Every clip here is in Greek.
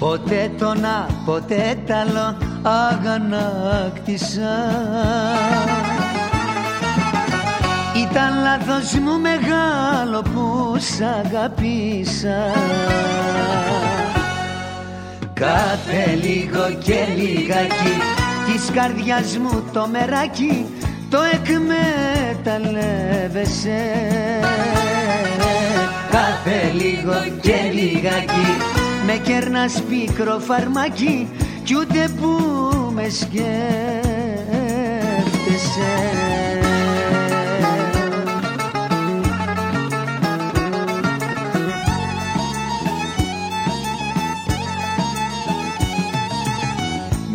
Ποτέ το να, ποτέ τ' άλλο αγανάκτησα. Ήταν λάθος μου μεγάλο που σ' αγαπήσα. Κάθε λίγο και λιγάκι της καρδιάς μου το μεράκι το εκμεταλλεύεσαι. Κάθε λίγο και λιγάκι με κέρνας πίκρο φαρμάκι κι ούτε που με σκέφτεσαι.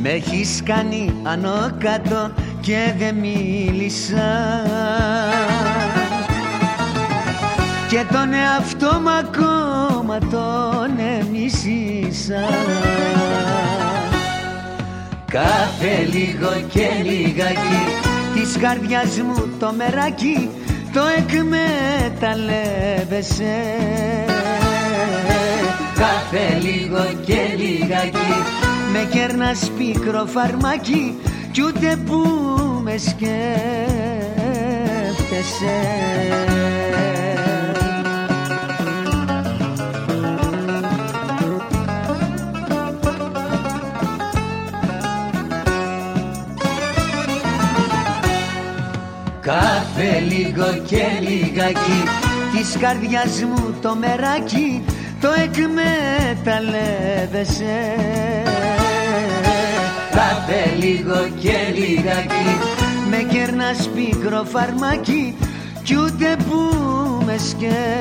Με έχεις κάνει άνω κάτω και δεν μίλησα. Και τον εαυτό μου ακόμα τον εμισήσα Κάθε λίγο και λιγάκι της καρδιάς μου το μεράκι το εκμεταλλεύεσαι. Κάθε λίγο και λιγάκι με κέρνας πίκρο φαρμάκι κι ούτε που με σκέφτεσαι λίγο και λιγάκι. Της καρδιάς μου το μεράκι το εκμεταλλεύεσαι. Κάθε λίγο και λιγάκι. Με κέρνας πίκρο φαρμάκι κι ούτε που με σκέφτεσαι